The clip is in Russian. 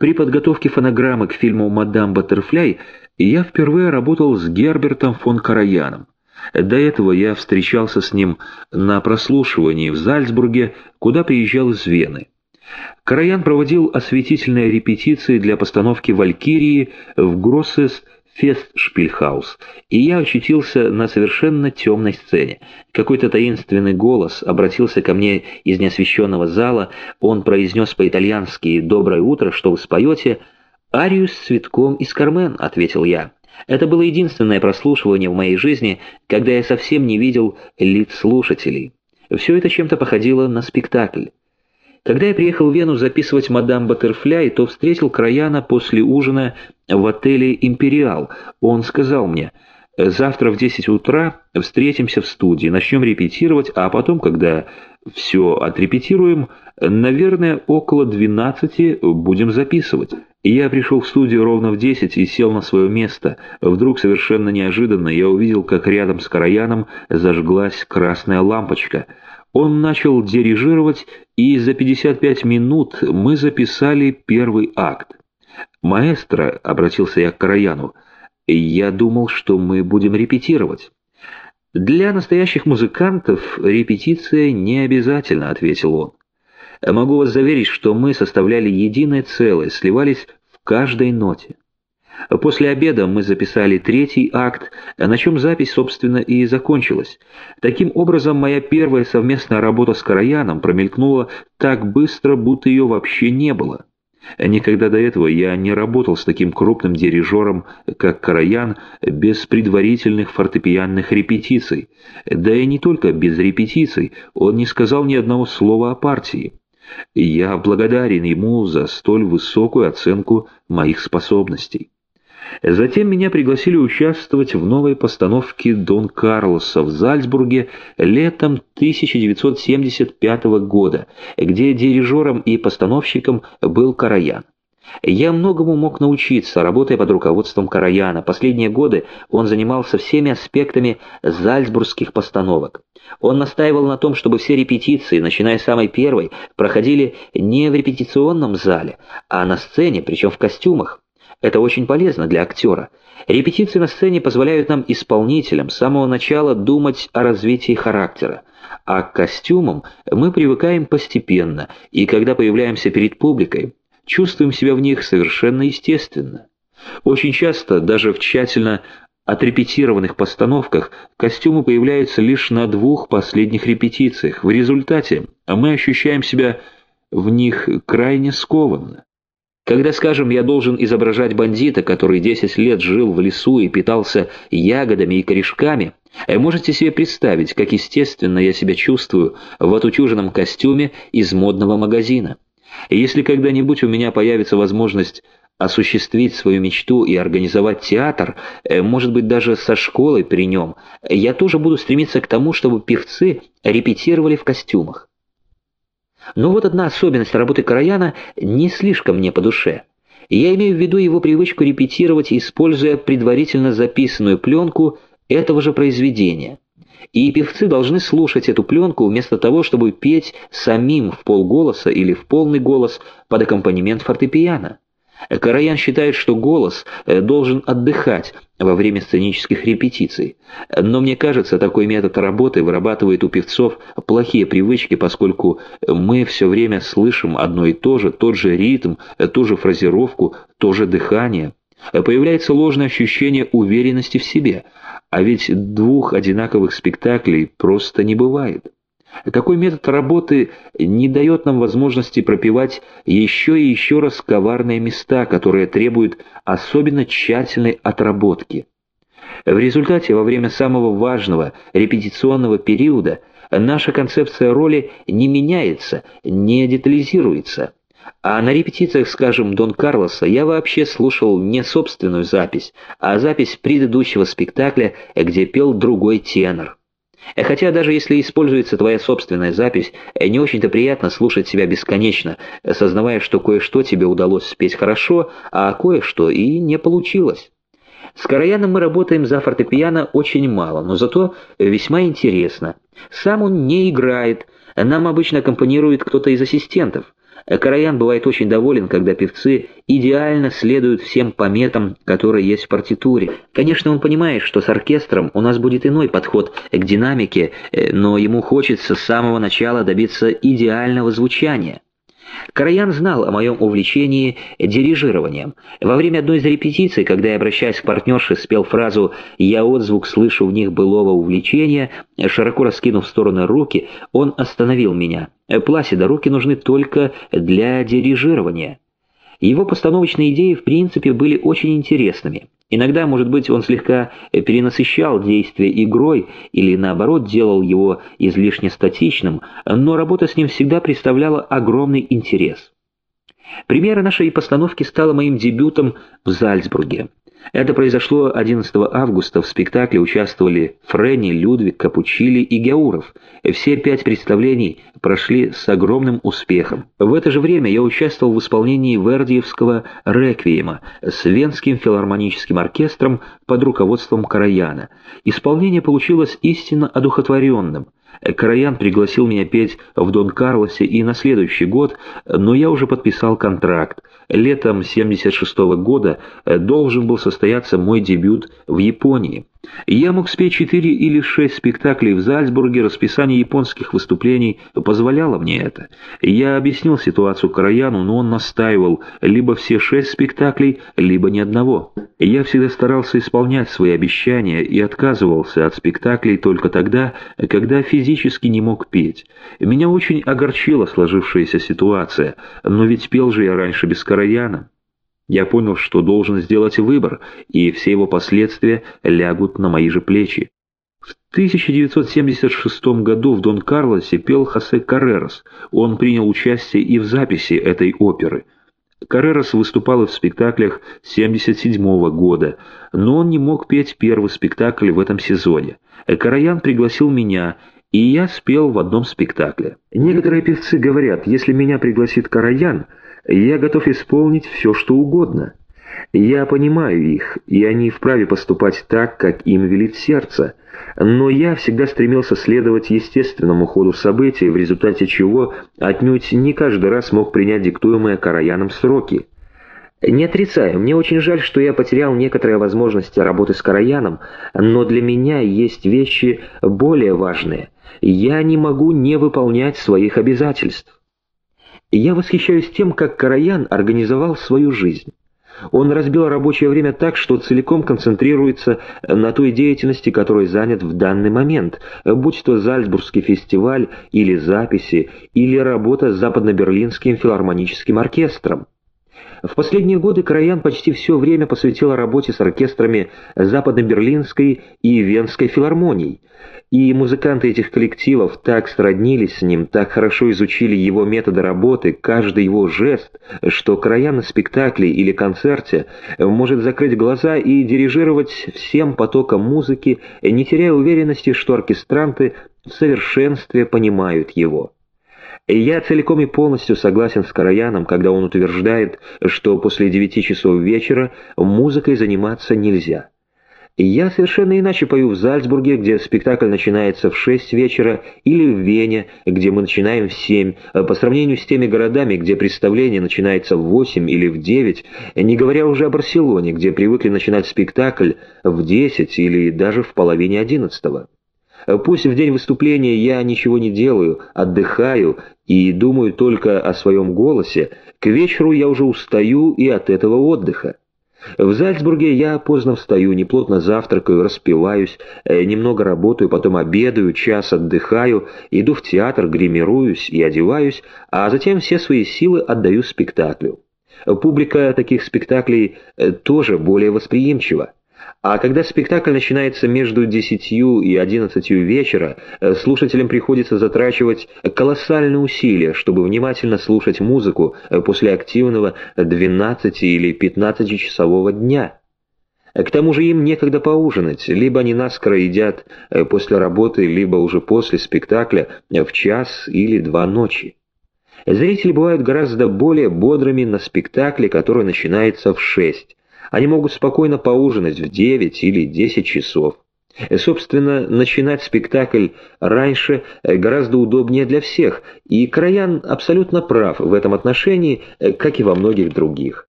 При подготовке фонограммы к фильму «Мадам Баттерфляй» я впервые работал с Гербертом фон Караяном. До этого я встречался с ним на прослушивании в Зальцбурге, куда приезжал из Вены. Караян проводил осветительные репетиции для постановки «Валькирии» в Гроссес Фестшпильхаус, и я очутился на совершенно темной сцене. Какой-то таинственный голос обратился ко мне из неосвещенного зала, он произнес по-итальянски «Доброе утро, что вы споете?» «Арию с цветком из Кармен», — ответил я. Это было единственное прослушивание в моей жизни, когда я совсем не видел лиц слушателей. Все это чем-то походило на спектакль. Когда я приехал в Вену записывать «Мадам Баттерфляй», то встретил Краяна после ужина в отеле «Империал». Он сказал мне, «Завтра в 10 утра встретимся в студии, начнем репетировать, а потом, когда все отрепетируем, наверное, около 12 будем записывать». Я пришел в студию ровно в 10 и сел на свое место. Вдруг совершенно неожиданно я увидел, как рядом с Караяном зажглась красная лампочка — он начал дирижировать, и за 55 минут мы записали первый акт. «Маэстро», — обратился я к Караяну, — «я думал, что мы будем репетировать». «Для настоящих музыкантов репетиция не обязательно», — ответил он. «Могу вас заверить, что мы составляли единое целое, сливались в каждой ноте». После обеда мы записали третий акт, на чем запись, собственно, и закончилась. Таким образом, моя первая совместная работа с Караяном промелькнула так быстро, будто ее вообще не было. Никогда до этого я не работал с таким крупным дирижером, как Караян, без предварительных фортепианных репетиций. Да и не только без репетиций, он не сказал ни одного слова о партии. Я благодарен ему за столь высокую оценку моих способностей. Затем меня пригласили участвовать в новой постановке «Дон Карлоса» в Зальцбурге летом 1975 года, где дирижером и постановщиком был Караян. Я многому мог научиться, работая под руководством Караяна. Последние годы он занимался всеми аспектами зальцбургских постановок. Он настаивал на том, чтобы все репетиции, начиная с самой первой, проходили не в репетиционном зале, а на сцене, причем в костюмах. Это очень полезно для актера. Репетиции на сцене позволяют нам, исполнителям, с самого начала думать о развитии характера. А к костюмам мы привыкаем постепенно, и когда появляемся перед публикой, чувствуем себя в них совершенно естественно. Очень часто, даже в тщательно отрепетированных постановках, костюмы появляются лишь на двух последних репетициях. В результате мы ощущаем себя в них крайне скованно. Когда, скажем, я должен изображать бандита, который 10 лет жил в лесу и питался ягодами и корешками, э, можете себе представить, как естественно я себя чувствую в отутюженном костюме из модного магазина. И если когда-нибудь у меня появится возможность осуществить свою мечту и организовать театр, э, может быть, даже со школой при нем, я тоже буду стремиться к тому, чтобы певцы репетировали в костюмах. Но вот одна особенность работы Караяна не слишком мне по душе. Я имею в виду его привычку репетировать, используя предварительно записанную пленку этого же произведения. И певцы должны слушать эту пленку вместо того, чтобы петь самим в полголоса или в полный голос под аккомпанемент фортепиано. Караян считает, что голос э, должен отдыхать во время сценических репетиций. Но мне кажется, такой метод работы вырабатывает у певцов плохие привычки, поскольку мы все время слышим одно и то же, тот же ритм, ту же фразировку, то же дыхание. Появляется ложное ощущение уверенности в себе, а ведь двух одинаковых спектаклей просто не бывает. Какой метод работы не дает нам возможности пропивать еще и еще раз коварные места, которые требуют особенно тщательной отработки? В результате, во время самого важного репетиционного периода, наша концепция роли не меняется, не детализируется. А на репетициях, скажем, Дон Карлоса я вообще слушал не собственную запись, а запись предыдущего спектакля, где пел другой тенор. Э, хотя даже если используется твоя собственная запись, э, не очень-то приятно слушать себя бесконечно, сознавая, что кое-что тебе удалось спеть хорошо, а кое-что и не получилось. С Караяном мы работаем за фортепиано очень мало, но зато весьма интересно. Сам он не играет, нам обычно аккомпанирует кто-то из ассистентов. Караян бывает очень доволен, когда певцы идеально следуют всем пометам, которые есть в партитуре. Конечно, он понимает, что с оркестром у нас будет иной подход к динамике, э, но ему хочется с самого начала добиться идеального звучания. Караян знал о моем увлечении дирижированием. Во время одной из репетиций, когда я, обращаясь к партнерше, спел фразу «Я отзвук слышу в них былого увлечения», широко раскинув в стороны руки, он остановил меня. «Пласида, руки нужны только для дирижирования». Его постановочные идеи в принципе были очень интересными. Иногда, может быть, он слегка перенасыщал действие игрой или, наоборот, делал его излишне статичным, но работа с ним всегда представляла огромный интерес. Примером нашей постановки стало моим дебютом в Зальцбурге. Это произошло 11 августа. В спектакле участвовали Френни, Людвиг, Капучили и Геуров. Все пять представлений прошли с огромным успехом. В это же время я участвовал в исполнении Вердиевского «Реквиема» с Венским филармоническим оркестром под руководством Караяна. Исполнение получилось истинно одухотворенным – Караян пригласил меня петь в Дон Карлосе и на следующий год, но я уже подписал контракт. Летом 76 -го года должен был состояться мой дебют в Японии. Я мог спеть четыре или шесть спектаклей в Зальцбурге, расписание японских выступлений позволяло мне это. Я объяснил ситуацию Караяну, но он настаивал либо все шесть спектаклей, либо ни одного. Я всегда старался исполнять свои обещания и отказывался от спектаклей только тогда, когда физически не мог петь. Меня очень огорчила сложившаяся ситуация, но ведь пел же я раньше без Караяна. Я понял, что должен сделать выбор, и все его последствия лягут на мои же плечи. В 1976 году в Дон Карлосе пел Хосе Каррерас. Он принял участие и в записи этой оперы. Каррерас выступал и в спектаклях 1977 года, но он не мог петь первый спектакль в этом сезоне. Караян пригласил меня, и я спел в одном спектакле. Некоторые певцы говорят, если меня пригласит Караян – я готов исполнить все, что угодно. Я понимаю их, и они вправе поступать так, как им велит сердце, но я всегда стремился следовать естественному ходу событий, в результате чего отнюдь не каждый раз мог принять диктуемые Караяном сроки. Не отрицаю, мне очень жаль, что я потерял некоторые возможности работы с Караяном, но для меня есть вещи более важные. Я не могу не выполнять своих обязательств. Я восхищаюсь тем, как Караян организовал свою жизнь. Он разбил рабочее время так, что целиком концентрируется на той деятельности, которой занят в данный момент, будь то Зальцбургский фестиваль, или записи, или работа с Западно-Берлинским филармоническим оркестром. В последние годы Караян почти все время посвятил работе с оркестрами Западно-Берлинской и Венской филармоний, и музыканты этих коллективов так сроднились с ним, так хорошо изучили его методы работы, каждый его жест, что Караян на спектакле или концерте может закрыть глаза и дирижировать всем потоком музыки, не теряя уверенности, что оркестранты в совершенстве понимают его. Я целиком и полностью согласен с Караяном, когда он утверждает, что после девяти часов вечера музыкой заниматься нельзя. Я совершенно иначе пою в Зальцбурге, где спектакль начинается в шесть вечера, или в Вене, где мы начинаем в семь, по сравнению с теми городами, где представление начинается в восемь или в девять, не говоря уже о Барселоне, где привыкли начинать спектакль в десять или даже в половине одиннадцатого. Пусть в день выступления я ничего не делаю, отдыхаю и думаю только о своем голосе, к вечеру я уже устаю и от этого отдыха. В Зальцбурге я поздно встаю, неплотно завтракаю, распиваюсь, э, немного работаю, потом обедаю, час отдыхаю, иду в театр, гримируюсь и одеваюсь, а затем все свои силы отдаю спектаклю. Публика таких спектаклей э, тоже более восприимчива. А когда спектакль начинается между десятью и одиннадцатью вечера, э, слушателям приходится затрачивать колоссальные усилия, чтобы внимательно слушать музыку э, после активного 12 или 15-часового дня. К тому же им некогда поужинать, либо они наскоро едят э, после работы, либо уже после спектакля в час или два ночи. Зрители бывают гораздо более бодрыми на спектакле, который начинается в шесть. Они могут спокойно поужинать в 9 или 10 часов. Собственно, начинать спектакль раньше гораздо удобнее для всех, и Краян абсолютно прав в этом отношении, как и во многих других.